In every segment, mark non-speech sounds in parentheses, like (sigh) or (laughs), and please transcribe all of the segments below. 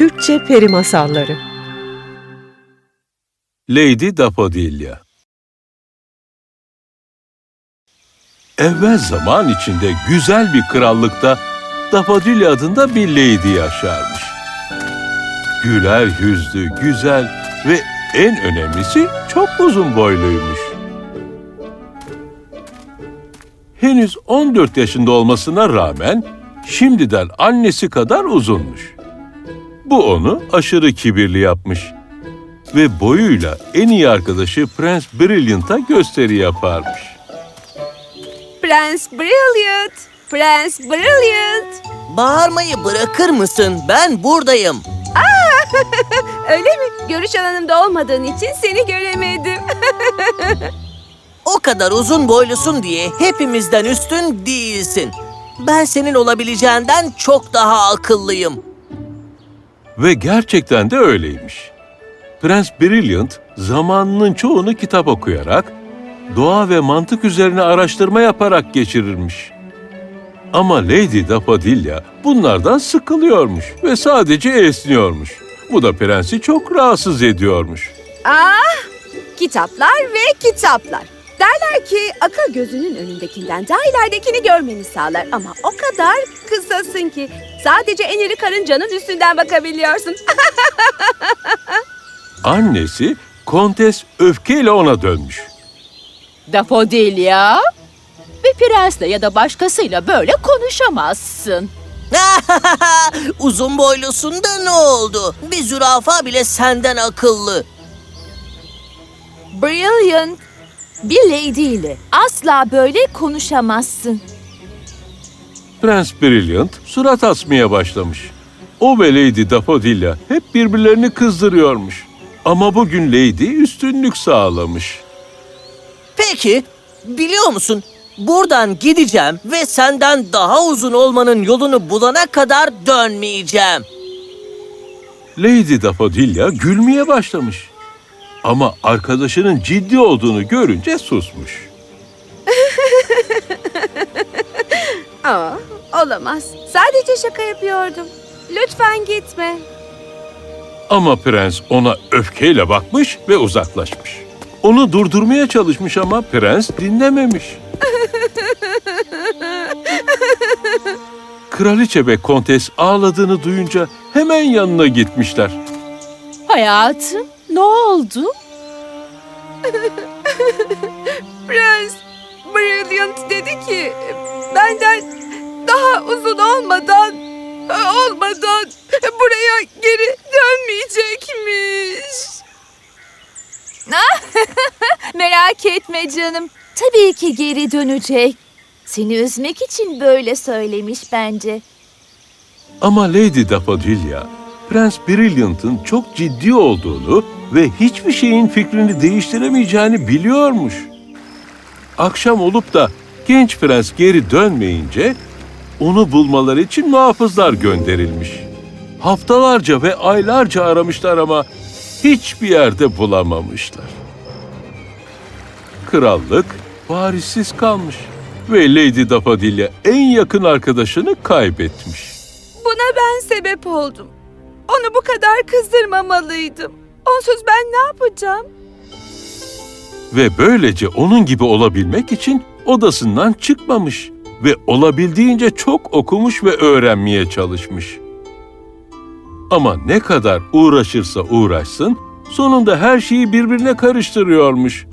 Türkçe Peri Masalları Lady Daffodilla Evvel zaman içinde güzel bir krallıkta Daffodilla adında bir lady yaşarmış. Güler yüzlü, güzel ve en önemlisi çok uzun boyluymuş. Henüz 14 yaşında olmasına rağmen şimdiden annesi kadar uzunmuş. Bu onu aşırı kibirli yapmış ve boyuyla en iyi arkadaşı Prens Brilliant'a gösteri yaparmış. Prens Brilliant! Prens Brilliant! Bağırmayı bırakır mısın? Ben buradayım. (laughs) Öyle mi? Görüş alanımda olmadığın için seni göremedim. (laughs) O kadar uzun boylusun diye hepimizden üstün değilsin. Ben senin olabileceğinden çok daha akıllıyım. Ve gerçekten de öyleymiş. Prens Brilliant zamanının çoğunu kitap okuyarak, doğa ve mantık üzerine araştırma yaparak geçirirmiş. Ama Lady Daffodilla bunlardan sıkılıyormuş ve sadece esniyormuş. Bu da prensi çok rahatsız ediyormuş. ah! Kitaplar ve kitaplar. Derler ki akıl gözünün önündekinden daha ileridekini görmeni sağlar ama o kadar kısasın ki sadece en iri karıncanın üstünden bakabiliyorsun. (laughs) Annesi Kontes öfkeyle ona dönmüş. Daffodilya, bir prensle ya da başkasıyla böyle konuşamazsın. (laughs) uzun boylusun da ne oldu? Bir zürafa bile senden akıllı. Brilliant, bir lady ile asla böyle konuşamazsın. Prens Brilliant surat asmaya başlamış. O ve Lady Daffodilla hep birbirlerini kızdırıyormuş. Ama bugün Lady üstünlük sağlamış. Peki, biliyor musun? Buradan gideceğim ve senden daha uzun olmanın yolunu bulana kadar dönmeyeceğim. Lady Daffodilla gülmeye başlamış. Ama arkadaşının ciddi olduğunu görünce susmuş. Aa, olamaz. Sadece şaka yapıyordum. Lütfen gitme. Ama prens ona öfkeyle bakmış ve uzaklaşmış. Onu durdurmaya çalışmış ama prens dinlememiş. (laughs) Kraliçe ve kontes ağladığını duyunca hemen yanına gitmişler. Hayatım, ne oldu? (laughs) Prens Brilliant dedi ki benden daha uzun olmadan olmadan buraya geri dönmeyecekmiş. (laughs) Merak etme canım. Tabii ki geri dönecek. Seni üzmek için böyle söylemiş bence. Ama Lady Daffodilla, Prens Brilliant'ın çok ciddi olduğunu ve hiçbir şeyin fikrini değiştiremeyeceğini biliyormuş. Akşam olup da genç prens geri dönmeyince onu bulmaları için muhafızlar gönderilmiş. Haftalarca ve aylarca aramışlar ama hiçbir yerde bulamamışlar. Krallık varisiz kalmış ve Lady Daffodilla en yakın arkadaşını kaybetmiş. Buna ben sebep oldum. Onu bu kadar kızdırmamalıydım. Onsuz ben ne yapacağım? ve böylece onun gibi olabilmek için odasından çıkmamış ve olabildiğince çok okumuş ve öğrenmeye çalışmış. Ama ne kadar uğraşırsa uğraşsın, sonunda her şeyi birbirine karıştırıyormuş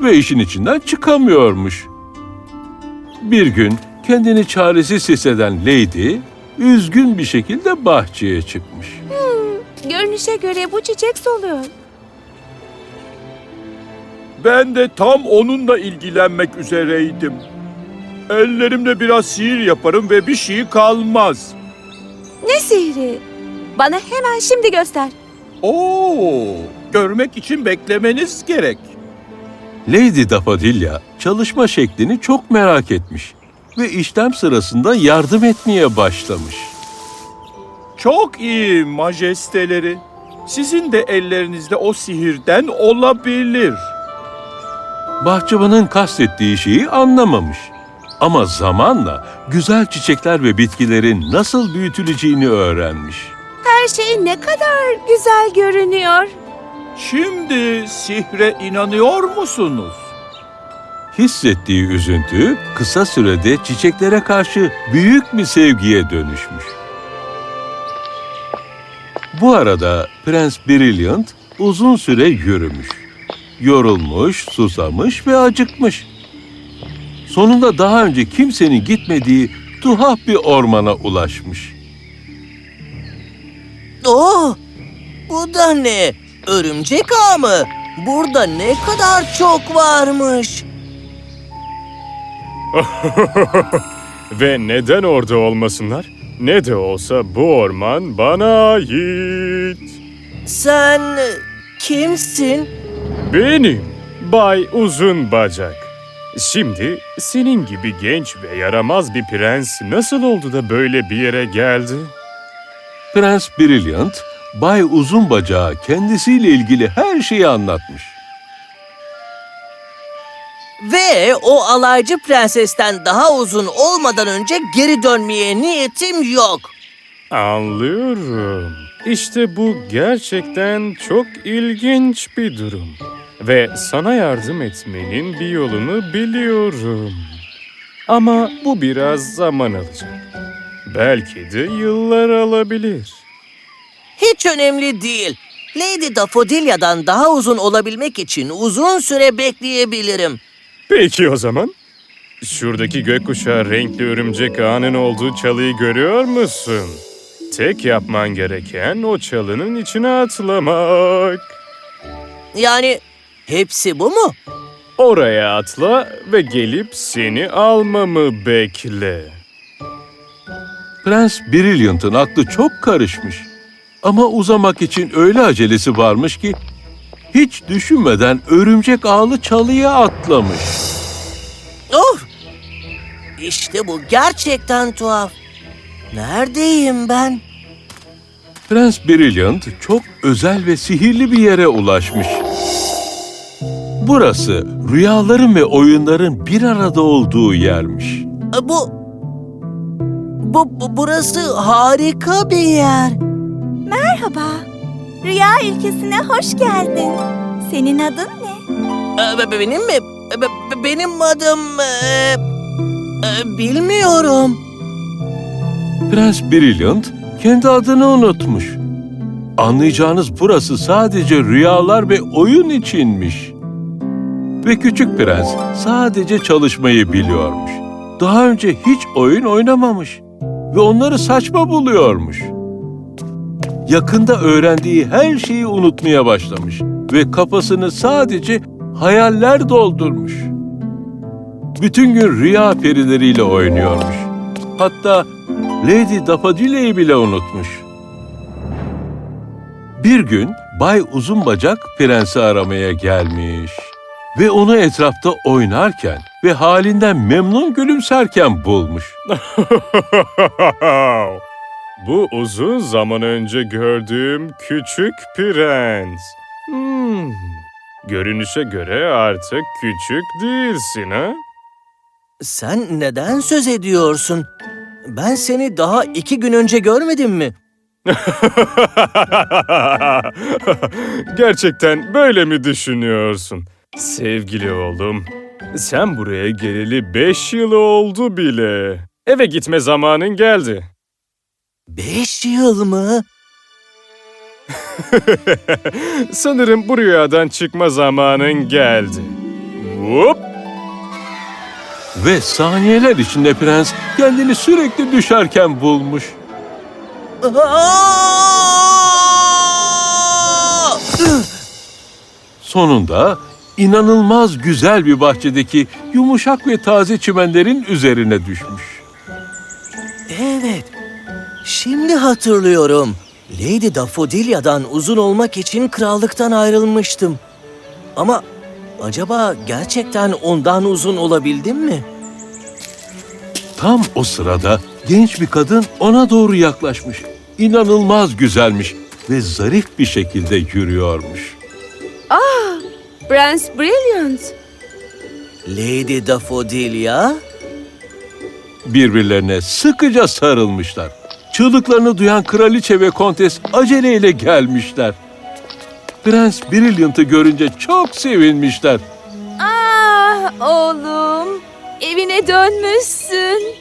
ve işin içinden çıkamıyormuş. Bir gün kendini çaresiz hisseden Lady, üzgün bir şekilde bahçeye çıkmış. Görünüşe göre bu çiçek soluyor. Ben de tam onunla ilgilenmek üzereydim. Ellerimle biraz sihir yaparım ve bir şey kalmaz. Ne sihri? Bana hemen şimdi göster. Oo, görmek için beklemeniz gerek. Lady Daffodilla çalışma şeklini çok merak etmiş ve işlem sırasında yardım etmeye başlamış. Çok iyi majesteleri. Sizin de ellerinizde o sihirden olabilir. Bahçıvanın kastettiği şeyi anlamamış. Ama zamanla güzel çiçekler ve bitkilerin nasıl büyütüleceğini öğrenmiş. Her her şey ne kadar güzel görünüyor. Şimdi sihre inanıyor musunuz? Hissettiği üzüntü kısa sürede çiçeklere karşı büyük bir sevgiye dönüşmüş. Bu arada Prens Brilliant uzun süre yürümüş. Yorulmuş, susamış ve acıkmış. Sonunda daha önce kimsenin gitmediği tuhaf bir ormana ulaşmış. Oh! Bu da ne? Örümcek ağı mı? Burada ne kadar çok varmış. (laughs) Ve neden orada olmasınlar? Ne de olsa bu orman bana ait. Sen kimsin? Benim Bay Uzun Bacak. Şimdi senin gibi genç ve yaramaz bir prens nasıl oldu da böyle bir yere geldi? Prens Brilliant, Bay Uzun Bacağı kendisiyle ilgili her şeyi anlatmış. Ve o alaycı prensesten daha uzun olmadan önce geri dönmeye niyetim yok. Anlıyorum. İşte bu gerçekten çok ilginç bir durum. Ve sana yardım etmenin bir yolunu biliyorum. Ama bu biraz zaman alacak. Belki de yıllar alabilir. Hiç önemli değil. Lady Daffodilia'dan daha uzun olabilmek için uzun süre bekleyebilirim. Peki o zaman. Şuradaki gökkuşağı renkli örümcek ağının olduğu çalıyı görüyor musun? Tek yapman gereken o çalının içine atlamak. Yani hepsi bu mu? Oraya atla ve gelip seni almamı bekle. Prens Brilliant'ın aklı çok karışmış. Ama uzamak için öyle acelesi varmış ki hiç düşünmeden örümcek ağlı çalıya atlamış. Of! İşte bu gerçekten tuhaf. Neredeyim ben? Prens Brilliant çok özel ve sihirli bir yere ulaşmış. Burası rüyaların ve oyunların bir arada olduğu yermiş. E, Bu... Bu, bu- burası harika bir yer. Merhaba. Rüya ülkesine hoş geldin. Senin adın ne? E, be- benim mi? E, be- be- benim adım... bilmiyorum. Prens Brilliant kendi adını unutmuş. Anlayacağınız burası sadece rüyalar ve oyun içinmiş. Ve küçük prens sadece çalışmayı biliyormuş. Daha önce hiç oyun oynamamış ve onları saçma buluyormuş. Yakında öğrendiği her şeyi unutmaya başlamış ve kafasını sadece hayaller doldurmuş. Bütün gün rüya perileriyle oynuyormuş. Hatta Lady Daffodilia'yı bile unutmuş. Bir gün Bay Uzunbacak prensi aramaya gelmiş ve onu etrafta oynarken ve halinden memnun gülümserken bulmuş. (laughs) Bu uzun zaman önce gördüğüm küçük prens. Hmm. Görünüşe göre artık küçük değilsin ha? Sen neden söz ediyorsun? Ben seni daha iki gün önce görmedim mi? (laughs) Gerçekten böyle mi düşünüyorsun? Sevgili oğlum, sen buraya geleli beş yıl oldu bile. Eve gitme zamanın geldi. Beş yıl mı? (laughs) Sanırım bu rüyadan çıkma zamanın geldi. Hop! Ve saniyeler içinde prens kendini sürekli düşerken bulmuş. Sonunda inanılmaz güzel bir bahçedeki yumuşak ve taze çimenlerin üzerine düşmüş. Evet. Şimdi hatırlıyorum. Lady Daffodilia'dan uzun olmak için krallıktan ayrılmıştım. Ama acaba gerçekten ondan uzun olabildim mi? Tam o sırada genç bir kadın ona doğru yaklaşmış. İnanılmaz güzelmiş ve zarif bir şekilde yürüyormuş. Prens Brilliant. Lady Daffodilia? Birbirlerine sıkıca sarılmışlar. Çığlıklarını duyan kraliçe ve kontes aceleyle gelmişler. Prens Brilliant'ı görünce çok sevinmişler. Ah oğlum, evine dönmüşsün.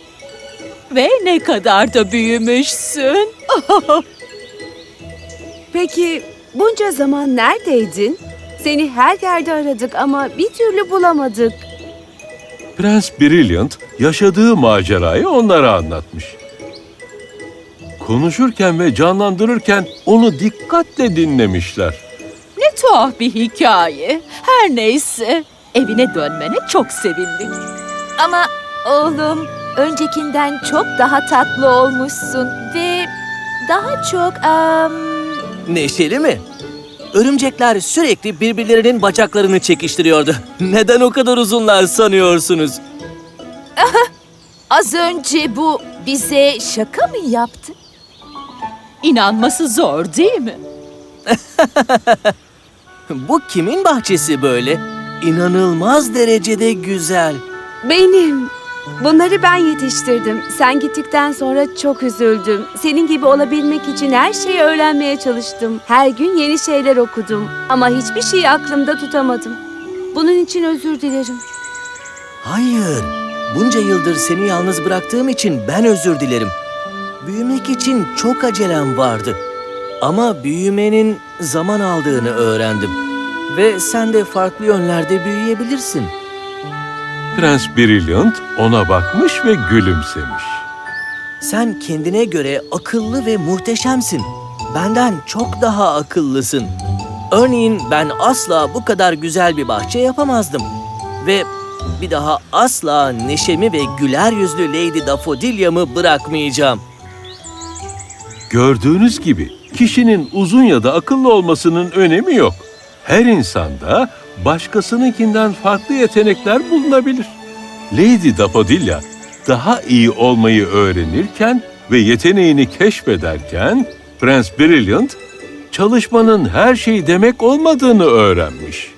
Ve ne kadar da büyümüşsün. (laughs) Peki bunca zaman neredeydin? Seni her yerde aradık ama bir türlü bulamadık. Prens Brilliant yaşadığı macerayı onlara anlatmış. Konuşurken ve canlandırırken onu dikkatle dinlemişler. Ne tuhaf bir hikaye. Her neyse. Evine dönmene çok sevindik. Ama oğlum, öncekinden çok daha tatlı olmuşsun ve daha çok am, Neşeli mi? Örümcekler sürekli birbirlerinin bacaklarını çekiştiriyordu. Neden o kadar uzunlar sanıyorsunuz? az önce bu bize şaka mı yaptı? İnanması zor değil mi? (laughs) Bu kimin bahçesi böyle? İnanılmaz derecede güzel. Benim. Bunları ben yetiştirdim. Sen gittikten sonra çok üzüldüm. Senin gibi olabilmek için her şeyi öğrenmeye çalıştım. Her gün yeni şeyler okudum. Ama hiçbir şeyi aklımda tutamadım. Bunun için özür dilerim. Hayır. Bunca yıldır seni yalnız bıraktığım için ben özür dilerim. Büyümek için çok acelem vardı. Ama büyümenin zaman aldığını öğrendim. Ve sen de farklı yönlerde büyüyebilirsin. Prens Brilliant ona bakmış ve gülümsemiş. Sen kendine göre akıllı ve muhteşemsin. Benden çok daha akıllısın. Örneğin ben asla bu kadar güzel bir bahçe yapamazdım. Ve bir daha asla neşemi ve güler yüzlü Lady Daffodilia'mı bırakmayacağım. Gördüğünüz gibi kişinin uzun ya da akıllı olmasının önemi yok. Her insanda başkasınınkinden farklı yetenekler bulunabilir. Lady Daffodilla daha iyi olmayı öğrenirken ve yeteneğini keşfederken Prens Brilliant çalışmanın her şey demek olmadığını öğrenmiş.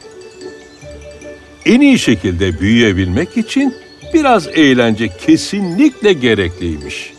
En iyi şekilde büyüyebilmek için biraz eğlence kesinlikle gerekliymiş.